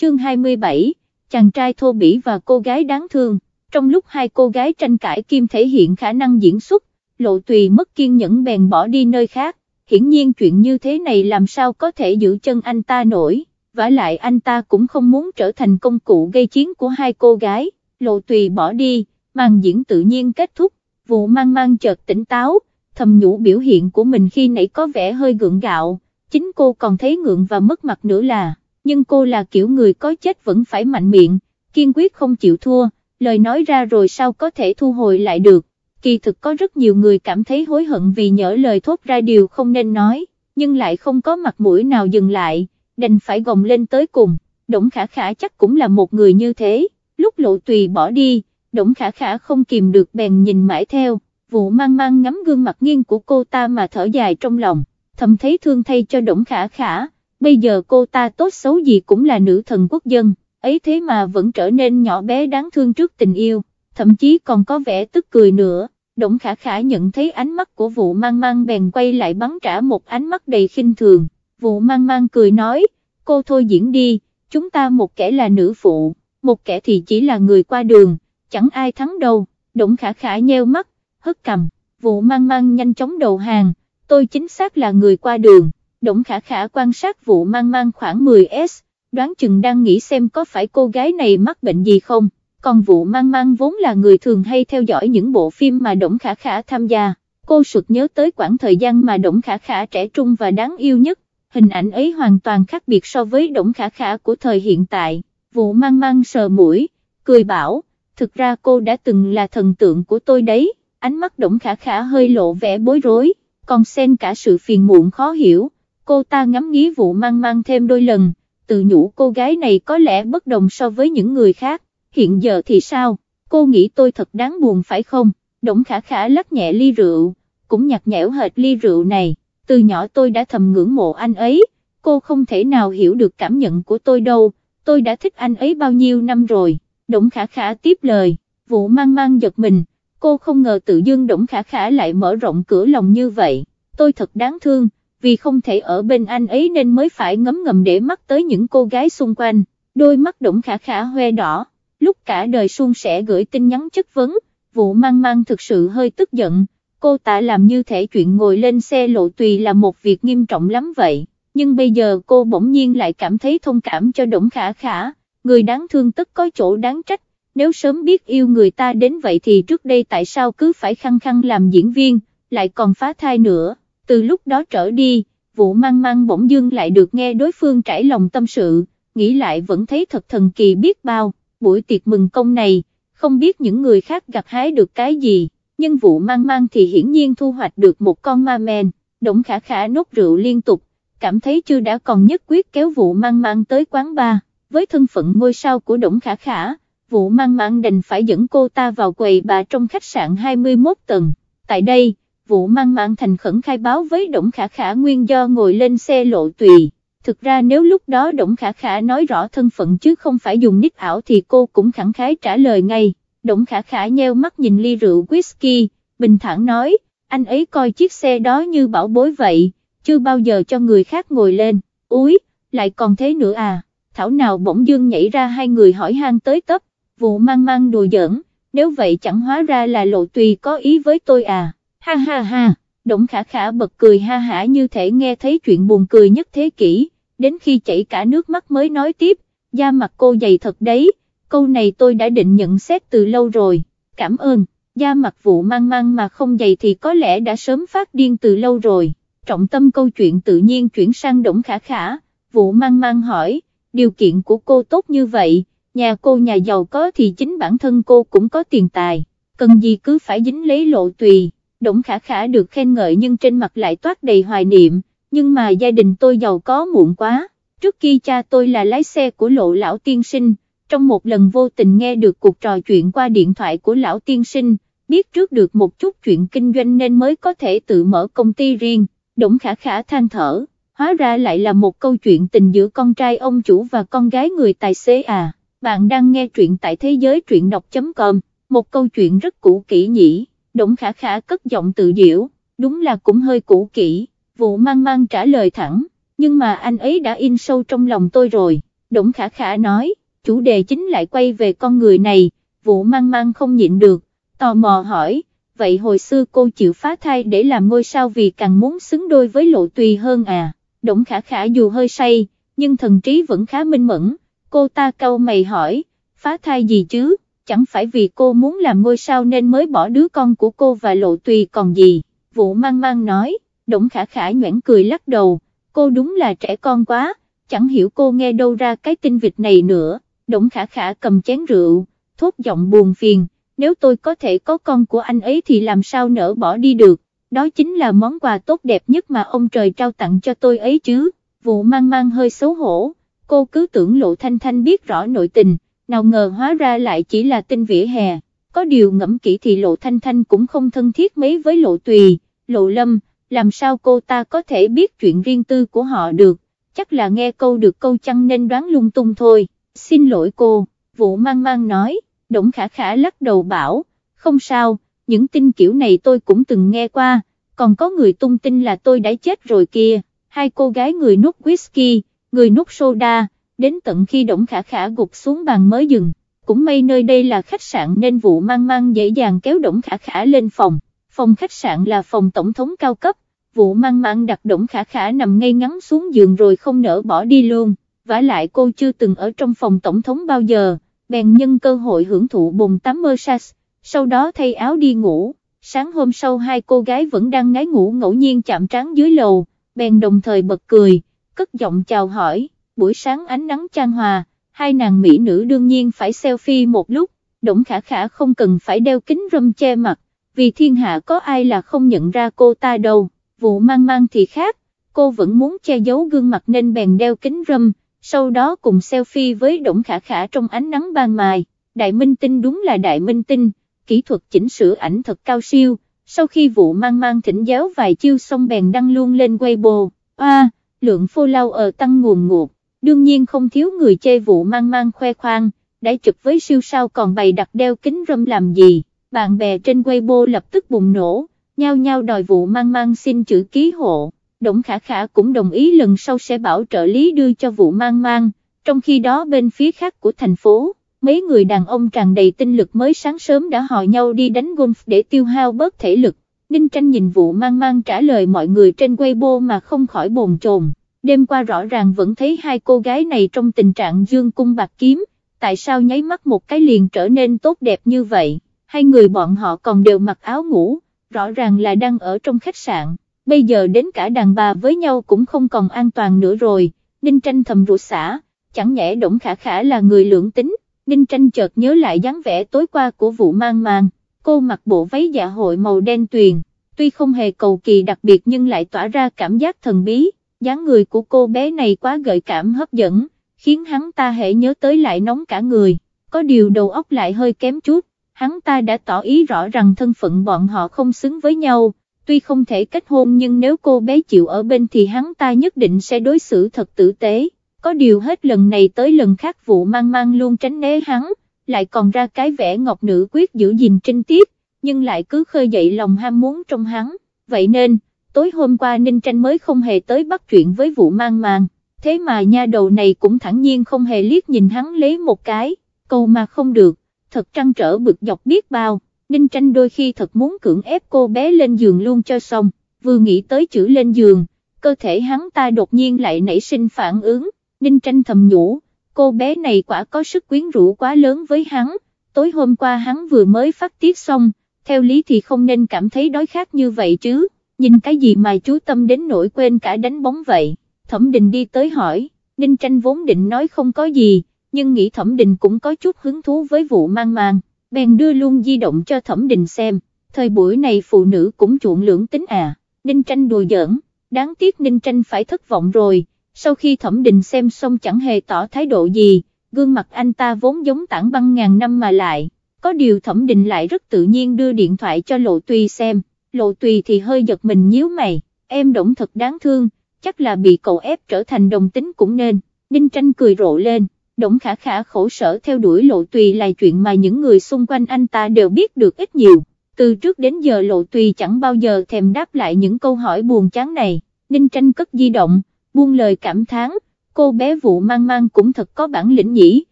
chương 27, chàng trai thô bỉ và cô gái đáng thương, trong lúc hai cô gái tranh cãi Kim thể hiện khả năng diễn xuất, lộ tùy mất kiên nhẫn bèn bỏ đi nơi khác, hiển nhiên chuyện như thế này làm sao có thể giữ chân anh ta nổi, vả lại anh ta cũng không muốn trở thành công cụ gây chiến của hai cô gái, lộ tùy bỏ đi, màn diễn tự nhiên kết thúc, vụ mang mang chợt tỉnh táo, thầm nhủ biểu hiện của mình khi nãy có vẻ hơi gượng gạo, chính cô còn thấy ngượng và mất mặt nữa là, nhưng cô là kiểu người có chết vẫn phải mạnh miệng, kiên quyết không chịu thua, lời nói ra rồi sao có thể thu hồi lại được, kỳ thực có rất nhiều người cảm thấy hối hận vì nhỡ lời thốt ra điều không nên nói, nhưng lại không có mặt mũi nào dừng lại, đành phải gồng lên tới cùng, Đổng Khả Khả chắc cũng là một người như thế, lúc lộ tùy bỏ đi, Đổng Khả Khả không kìm được bèn nhìn mãi theo, vụ mang mang ngắm gương mặt nghiêng của cô ta mà thở dài trong lòng, thầm thấy thương thay cho Đổng Khả Khả, bây giờ cô ta tốt xấu gì cũng là nữ thần quốc dân, ấy thế mà vẫn trở nên nhỏ bé đáng thương trước tình yêu, thậm chí còn có vẻ tức cười nữa. Đổng Khả Khả nhận thấy ánh mắt của vụ mang mang bèn quay lại bắn trả một ánh mắt đầy khinh thường, vụ mang mang cười nói, cô thôi diễn đi, chúng ta một kẻ là nữ phụ, một kẻ thì chỉ là người qua đường, chẳng ai thắng đâu, Đổng Khả Khả nheo mắt, hất cầm, vụ mang mang nhanh chóng đầu hàng, tôi chính xác là người qua đường, Đổng Khả Khả quan sát vụ mang mang khoảng 10S, đoán chừng đang nghĩ xem có phải cô gái này mắc bệnh gì không, còn vụ mang mang vốn là người thường hay theo dõi những bộ phim mà Đổng Khả Khả tham gia, cô sụt nhớ tới quãng thời gian mà Đổng Khả Khả trẻ trung và đáng yêu nhất, hình ảnh ấy hoàn toàn khác biệt so với Đổng Khả Khả của thời hiện tại, vụ mang mang sờ mũi, cười bảo, thực ra cô đã từng là thần tượng của tôi đấy, ánh mắt Đổng Khả Khả hơi lộ vẻ bối rối, còn xen cả sự phiền muộn khó hiểu, cô ta ngắm nghía vụ mang mang thêm đôi lần, tự nhủ cô gái này có lẽ bất đồng so với những người khác, hiện giờ thì sao, cô nghĩ tôi thật đáng buồn phải không, Đổng Khả Khả lắc nhẹ ly rượu, cũng nhạt nhẽo hệt ly rượu này, từ nhỏ tôi đã thầm ngưỡng mộ anh ấy, cô không thể nào hiểu được cảm nhận của tôi đâu, tôi đã thích anh ấy bao nhiêu năm rồi, Đổng Khả Khả tiếp lời, vụ mang mang giật mình, cô không ngờ tự dưng Đổng Khả Khả lại mở rộng cửa lòng như vậy, tôi thật đáng thương, vì không thể ở bên anh ấy nên mới phải ngấm ngầm để mắt tới những cô gái xung quanh, đôi mắt động Khả Khả hoe đỏ, lúc cả đời suôn sẻ gửi tin nhắn chất vấn, vụ mang mang thực sự hơi tức giận, cô ta làm như thể chuyện ngồi lên xe lộ tùy là một việc nghiêm trọng lắm vậy, nhưng bây giờ cô bỗng nhiên lại cảm thấy thông cảm cho động Khả Khả, người đáng thương tất có chỗ đáng trách, nếu sớm biết yêu người ta đến vậy thì trước đây tại sao cứ phải khăng khăng làm diễn viên, lại còn phá thai nữa, từ lúc đó trở đi, vụ mang mang bỗng dưng lại được nghe đối phương trải lòng tâm sự, nghĩ lại vẫn thấy thật thần kỳ biết bao, buổi tiệc mừng công này, không biết những người khác gặt hái được cái gì, nhưng vụ mang mang thì hiển nhiên thu hoạch được một con ma men, Đổng Khả Khả nốt rượu liên tục, cảm thấy chưa đã còn nhất quyết kéo vụ mang mang tới quán bar, với thân phận ngôi sao của Đổng Khả Khả, vụ mang mang đành phải dẫn cô ta vào quầy bà trong khách sạn 21 tầng, tại đây, vụ mang mang thành khẩn khai báo với Đổng Khả Khả nguyên do ngồi lên xe lộ tùy. Thực ra nếu lúc đó Đổng Khả Khả nói rõ thân phận chứ không phải dùng nick ảo thì cô cũng khẳng khái trả lời ngay. Đổng Khả Khả nheo mắt nhìn ly rượu whisky, bình thản nói, anh ấy coi chiếc xe đó như bảo bối vậy, chưa bao giờ cho người khác ngồi lên, úi, lại còn thế nữa à, thảo nào bỗng Dương nhảy ra hai người hỏi han tới tấp, vụ mang mang đùa giỡn, nếu vậy chẳng hóa ra là lộ tùy có ý với tôi à, ha ha ha, Đổng Khả Khả bật cười ha hả như thể nghe thấy chuyện buồn cười nhất thế kỷ, đến khi chảy cả nước mắt mới nói tiếp, da mặt cô dày thật đấy, câu này tôi đã định nhận xét từ lâu rồi, cảm ơn, da mặt vụ mang mang mà không dày thì có lẽ đã sớm phát điên từ lâu rồi, trọng tâm câu chuyện tự nhiên chuyển sang Đổng Khả Khả, vụ mang mang hỏi, điều kiện của cô tốt như vậy, nhà cô nhà giàu có thì chính bản thân cô cũng có tiền tài, cần gì cứ phải dính lấy lộ tùy, Đổng Khả Khả được khen ngợi nhưng trên mặt lại toát đầy hoài niệm, nhưng mà gia đình tôi giàu có muộn quá, trước khi cha tôi là lái xe của lộ lão tiên sinh, trong một lần vô tình nghe được cuộc trò chuyện qua điện thoại của lão tiên sinh, biết trước được một chút chuyện kinh doanh nên mới có thể tự mở công ty riêng, Đổng Khả Khả than thở, hóa ra lại là một câu chuyện tình giữa con trai ông chủ và con gái người tài xế à, bạn đang nghe truyện tại thế giới truyện đọc.com, một câu chuyện rất cũ kỹ nhỉ, Đổng Khả Khả cất giọng tự diễu, đúng là cũng hơi cũ kỹ vụ mang mang trả lời thẳng, nhưng mà anh ấy đã in sâu trong lòng tôi rồi, Đổng Khả Khả nói, chủ đề chính lại quay về con người này, vụ mang mang không nhịn được, tò mò hỏi, vậy hồi xưa cô chịu phá thai để làm ngôi sao vì càng muốn xứng đôi với lộ tùy hơn à, Đổng Khả Khả dù hơi say, nhưng thần trí vẫn khá minh mẫn, cô ta câu mày hỏi, phá thai gì chứ, chẳng phải vì cô muốn làm ngôi sao nên mới bỏ đứa con của cô và lộ tùy còn gì, vụ mang mang nói, Đổng Khả Khả nhoảng cười lắc đầu, cô đúng là trẻ con quá, chẳng hiểu cô nghe đâu ra cái tin vịt này nữa, Đổng Khả Khả cầm chén rượu, thốt giọng buồn phiền, nếu tôi có thể có con của anh ấy thì làm sao nỡ bỏ đi được, đó chính là món quà tốt đẹp nhất mà ông trời trao tặng cho tôi ấy chứ, vụ mang mang hơi xấu hổ, cô cứ tưởng lộ thanh thanh biết rõ nội tình, nào ngờ hóa ra lại chỉ là tin vỉa hè, có điều ngẫm kỹ thì lộ thanh thanh cũng không thân thiết mấy với lộ tùy, lộ lâm, làm sao cô ta có thể biết chuyện riêng tư của họ được, chắc là nghe câu được câu chăng nên đoán lung tung thôi, xin lỗi cô, vụ mang mang nói, Đỗng Khả Khả lắc đầu bảo, không sao, những tin kiểu này tôi cũng từng nghe qua, còn có người tung tin là tôi đã chết rồi kia, hai cô gái người nút whisky, người nút soda, đến tận khi Đổng Khả Khả gục xuống bàn mới dừng, cũng may nơi đây là khách sạn nên vụ mang mang dễ dàng kéo Đổng Khả Khả lên phòng, phòng khách sạn là phòng tổng thống cao cấp, vụ mang mang đặt Đổng Khả Khả nằm ngay ngắn xuống giường rồi không nỡ bỏ đi luôn, vả lại cô chưa từng ở trong phòng tổng thống bao giờ, bèn nhân cơ hội hưởng thụ bồn tắm mơ sas, sau đó thay áo đi ngủ, sáng hôm sau hai cô gái vẫn đang ngái ngủ ngẫu nhiên chạm trán dưới lầu, bèn đồng thời bật cười, cất giọng chào hỏi, buổi sáng ánh nắng chan hòa, hai nàng mỹ nữ đương nhiên phải selfie một lúc, đỗng Khả Khả không cần phải đeo kính râm che mặt, vì thiên hạ có ai là không nhận ra cô ta đâu, vụ mang mang thì khác, cô vẫn muốn che giấu gương mặt nên bèn đeo kính râm, sau đó cùng selfie với đỗng Khả Khả trong ánh nắng ban mai, đại minh tinh đúng là đại minh tinh, kỹ thuật chỉnh sửa ảnh thật cao siêu, sau khi vụ mang mang thỉnh giáo vài chiêu xong bèn đăng luôn lên Weibo, a lượng follow ở tăng nguồn ngột đương nhiên không thiếu người chê vụ mang mang khoe khoang, đã chụp với siêu sao còn bày đặt đeo kính râm làm gì, bạn bè trên Weibo lập tức bùng nổ, nhau nhau đòi vụ mang mang xin chữ ký hộ. Đổng Khả Khả cũng đồng ý lần sau sẽ bảo trợ lý đưa cho vụ mang mang, trong khi đó bên phía khác của thành phố, mấy người đàn ông tràn đầy tinh lực mới sáng sớm đã hò nhau đi đánh golf để tiêu hao bớt thể lực. Ninh tranh nhìn vụ mang mang trả lời mọi người trên Weibo mà không khỏi bồn chồn, đêm qua rõ ràng vẫn thấy hai cô gái này trong tình trạng dương cung bạc kiếm, tại sao nháy mắt một cái liền trở nên tốt đẹp như vậy, hai người bọn họ còn đều mặc áo ngủ, rõ ràng là đang ở trong khách sạn. Bây giờ đến cả đàn bà với nhau cũng không còn an toàn nữa rồi, Ninh Tranh thầm rụt xả, chẳng nhẽ Đổng Khả Khả là người lưỡng tính, Ninh Tranh chợt nhớ lại dáng vẻ tối qua của vụ mang mang, cô mặc bộ váy dạ hội màu đen tuyền, tuy không hề cầu kỳ đặc biệt nhưng lại tỏa ra cảm giác thần bí, dáng người của cô bé này quá gợi cảm hấp dẫn, khiến hắn ta hệ nhớ tới lại nóng cả người, có điều đầu óc lại hơi kém chút, hắn ta đã tỏ ý rõ rằng thân phận bọn họ không xứng với nhau. Tuy không thể kết hôn nhưng nếu cô bé chịu ở bên thì hắn ta nhất định sẽ đối xử thật tử tế, có điều hết lần này tới lần khác vụ mang mang luôn tránh né hắn, lại còn ra cái vẻ ngọc nữ quyết giữ gìn trinh tiết, nhưng lại cứ khơi dậy lòng ham muốn trong hắn, vậy nên, tối hôm qua Ninh Tranh mới không hề tới bắt chuyện với vụ mang màng, thế mà nha đầu này cũng thẳng nhiên không hề liếc nhìn hắn lấy một cái, câu mà không được, thật trăn trở bực dọc biết bao. Ninh tranh đôi khi thật muốn cưỡng ép cô bé lên giường luôn cho xong, vừa nghĩ tới chữ lên giường, cơ thể hắn ta đột nhiên lại nảy sinh phản ứng, Ninh tranh thầm nhủ, cô bé này quả có sức quyến rũ quá lớn với hắn, tối hôm qua hắn vừa mới phát tiết xong, theo lý thì không nên cảm thấy đói khát như vậy chứ, nhìn cái gì mà chú tâm đến nỗi quên cả đánh bóng vậy, thẩm Đình đi tới hỏi, Ninh tranh vốn định nói không có gì, nhưng nghĩ thẩm Đình cũng có chút hứng thú với vụ mang mang bèn đưa luôn di động cho thẩm Đình xem, thời buổi này phụ nữ cũng chuộng lưỡng tính à, Ninh Tranh đùa giỡn, đáng tiếc Ninh Tranh phải thất vọng rồi, sau khi thẩm Đình xem xong chẳng hề tỏ thái độ gì, gương mặt anh ta vốn giống tảng băng ngàn năm mà lại, có điều thẩm định lại rất tự nhiên đưa điện thoại cho Lộ Tùy xem, Lộ Tùy thì hơi giật mình nhíu mày, em động thật đáng thương, chắc là bị cậu ép trở thành đồng tính cũng nên, Ninh Tranh cười rộ lên. Đổng khả khả khổ sở theo đuổi lộ tùy là chuyện mà những người xung quanh anh ta đều biết được ít nhiều, từ trước đến giờ lộ tùy chẳng bao giờ thèm đáp lại những câu hỏi buồn chán này, Ninh tranh cất di động, buông lời cảm thán, cô bé vụ mang mang cũng thật có bản lĩnh nhỉ,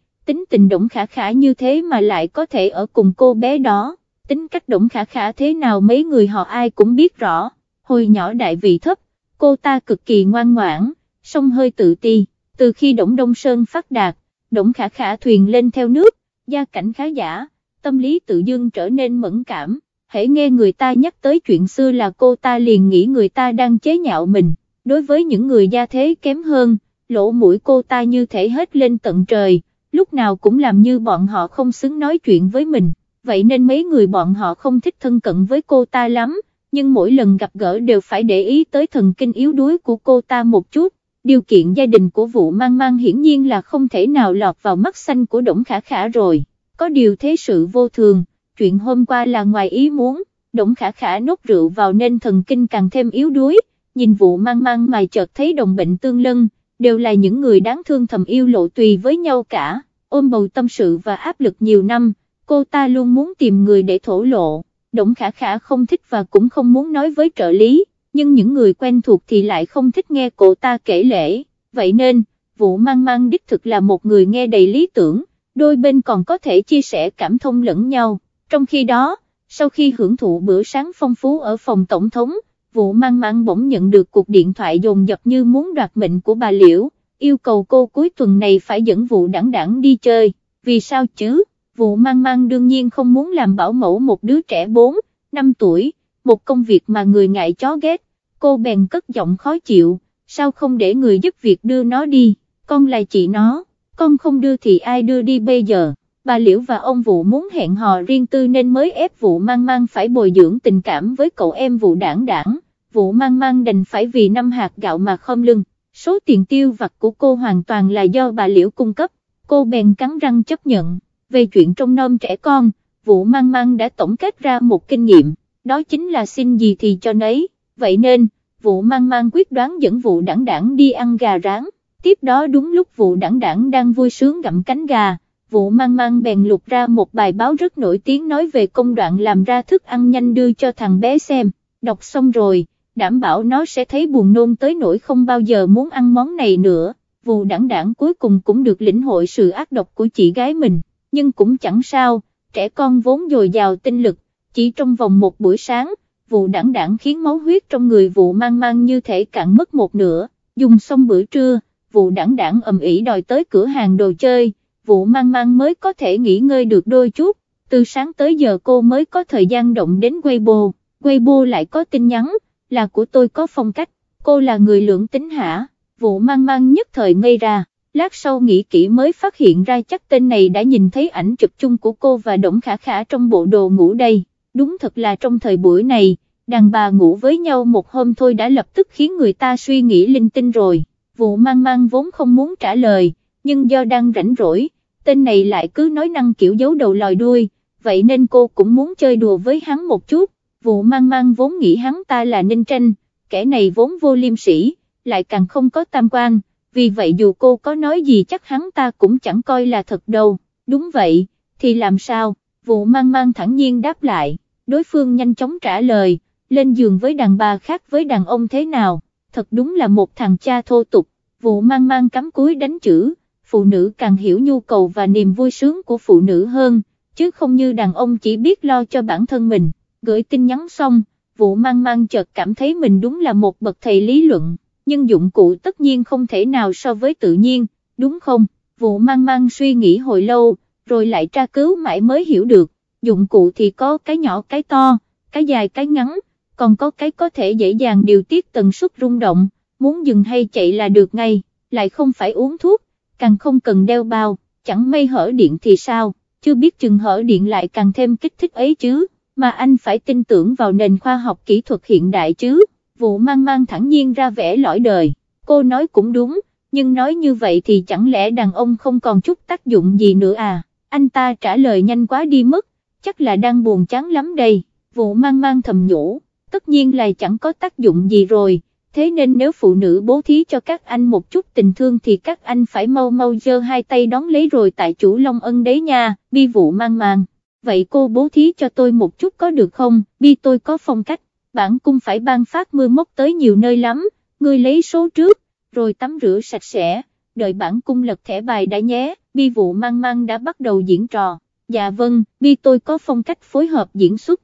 tính tình động khả khả như thế mà lại có thể ở cùng cô bé đó, tính cách đỗng khả khả thế nào mấy người họ ai cũng biết rõ, hồi nhỏ đại vị thấp, cô ta cực kỳ ngoan ngoãn, song hơi tự ti, từ khi Đổng Đông Sơn phát đạt, Đổng khả khả thuyền lên theo nước, gia cảnh khá giả, tâm lý tự dưng trở nên mẫn cảm, hãy nghe người ta nhắc tới chuyện xưa là cô ta liền nghĩ người ta đang chế nhạo mình, đối với những người gia thế kém hơn, lỗ mũi cô ta như thể hết lên tận trời, lúc nào cũng làm như bọn họ không xứng nói chuyện với mình, vậy nên mấy người bọn họ không thích thân cận với cô ta lắm, nhưng mỗi lần gặp gỡ đều phải để ý tới thần kinh yếu đuối của cô ta một chút, điều kiện gia đình của vụ mang mang hiển nhiên là không thể nào lọt vào mắt xanh của Đổng Khả Khả rồi, có điều thế sự vô thường, chuyện hôm qua là ngoài ý muốn, Đổng Khả Khả nốt rượu vào nên thần kinh càng thêm yếu đuối, nhìn vụ mang mang mà chợt thấy đồng bệnh tương lân, đều là những người đáng thương thầm yêu lộ tùy với nhau cả, ôm bầu tâm sự và áp lực nhiều năm, cô ta luôn muốn tìm người để thổ lộ, Đổng Khả Khả không thích và cũng không muốn nói với trợ lý, nhưng những người quen thuộc thì lại không thích nghe cô ta kể lễ, vậy nên, vụ mang mang đích thực là một người nghe đầy lý tưởng, đôi bên còn có thể chia sẻ cảm thông lẫn nhau, trong khi đó, sau khi hưởng thụ bữa sáng phong phú ở phòng tổng thống, vụ mang mang bỗng nhận được cuộc điện thoại dồn dập như muốn đoạt mệnh của bà Liễu, yêu cầu cô cuối tuần này phải dẫn vụ đảng đảng đi chơi, vì sao chứ, vụ mang mang đương nhiên không muốn làm bảo mẫu một đứa trẻ 4, 5 tuổi, một công việc mà người ngại chó ghét, cô bèn cất giọng khó chịu, sao không để người giúp việc đưa nó đi, con là chị nó, con không đưa thì ai đưa đi bây giờ, bà Liễu và ông Vụ muốn hẹn hò riêng tư nên mới ép Vụ mang mang phải bồi dưỡng tình cảm với cậu em Vụ đảng đảng, Vụ mang mang đành phải vì năm hạt gạo mà không lưng, số tiền tiêu vặt của cô hoàn toàn là do bà Liễu cung cấp, cô bèn cắn răng chấp nhận, về chuyện trong nom trẻ con, Vụ mang mang đã tổng kết ra một kinh nghiệm, đó chính là xin gì thì cho nấy. Vậy nên, vụ mang mang quyết đoán dẫn vụ đảng đảng đi ăn gà rán, tiếp đó đúng lúc vụ đảng đảng đang vui sướng gặm cánh gà, vụ mang mang bèn lục ra một bài báo rất nổi tiếng nói về công đoạn làm ra thức ăn nhanh đưa cho thằng bé xem, đọc xong rồi, đảm bảo nó sẽ thấy buồn nôn tới nỗi không bao giờ muốn ăn món này nữa, vụ đảng đảng cuối cùng cũng được lĩnh hội sự ác độc của chị gái mình, nhưng cũng chẳng sao, trẻ con vốn dồi dào tinh lực, chỉ trong vòng một buổi sáng, vụ đảng đảng khiến máu huyết trong người vụ mang mang như thể cạn mất một nửa, dùng xong bữa trưa, vụ đảng đảng ầm ĩ đòi tới cửa hàng đồ chơi, vụ mang mang mới có thể nghỉ ngơi được đôi chút, từ sáng tới giờ cô mới có thời gian động đến Weibo, Weibo lại có tin nhắn, là của tôi có phong cách, cô là người lưỡng tính hả, vụ mang mang nhất thời ngây ra. Lát sau nghĩ kỹ mới phát hiện ra chắc tên này đã nhìn thấy ảnh chụp chung của cô và Đổng Khả Khả trong bộ đồ ngủ đây. Đúng thật là trong thời buổi này, đàn bà ngủ với nhau một hôm thôi đã lập tức khiến người ta suy nghĩ linh tinh rồi, vụ mang mang vốn không muốn trả lời, nhưng do đang rảnh rỗi, tên này lại cứ nói năng kiểu giấu đầu lòi đuôi, vậy nên cô cũng muốn chơi đùa với hắn một chút, vụ mang mang vốn nghĩ hắn ta là ninh tranh, kẻ này vốn vô liêm sỉ lại càng không có tam quan, vì vậy dù cô có nói gì chắc hắn ta cũng chẳng coi là thật đâu, đúng vậy, thì làm sao, vụ mang mang thẳng nhiên đáp lại. Đối phương nhanh chóng trả lời, lên giường với đàn bà khác với đàn ông thế nào, thật đúng là một thằng cha thô tục, vụ mang mang cắm cúi đánh chữ, phụ nữ càng hiểu nhu cầu và niềm vui sướng của phụ nữ hơn, chứ không như đàn ông chỉ biết lo cho bản thân mình, gửi tin nhắn xong, vụ mang mang chợt cảm thấy mình đúng là một bậc thầy lý luận, nhưng dụng cụ tất nhiên không thể nào so với tự nhiên, đúng không, vụ mang mang suy nghĩ hồi lâu, rồi lại tra cứu mãi mới hiểu được, dụng cụ thì có cái nhỏ cái to, cái dài cái ngắn, còn có cái có thể dễ dàng điều tiết tần suất rung động, muốn dừng hay chạy là được ngay, lại không phải uống thuốc, càng không cần đeo bao, chẳng may hở điện thì sao, chưa biết chừng hở điện lại càng thêm kích thích ấy chứ, mà anh phải tin tưởng vào nền khoa học kỹ thuật hiện đại chứ, vụ mang mang thẳng nhiên ra vẻ lõi đời, cô nói cũng đúng, nhưng nói như vậy thì chẳng lẽ đàn ông không còn chút tác dụng gì nữa à, anh ta trả lời nhanh quá đi mất, chắc là đang buồn chán lắm đây, vụ mang mang thầm nhủ, tất nhiên là chẳng có tác dụng gì rồi, thế nên nếu phụ nữ bố thí cho các anh một chút tình thương thì các anh phải mau mau giơ hai tay đón lấy rồi tại chủ Long Ân đấy nha, bi vụ mang mang, vậy cô bố thí cho tôi một chút có được không, bi tôi có phong cách, bản cung phải ban phát mưa mốc tới nhiều nơi lắm, ngươi lấy số trước, rồi tắm rửa sạch sẽ, đợi bản cung lật thẻ bài đã nhé, bi vụ mang mang đã bắt đầu diễn trò, dạ vâng, bi tôi có phong cách phối hợp diễn xuất,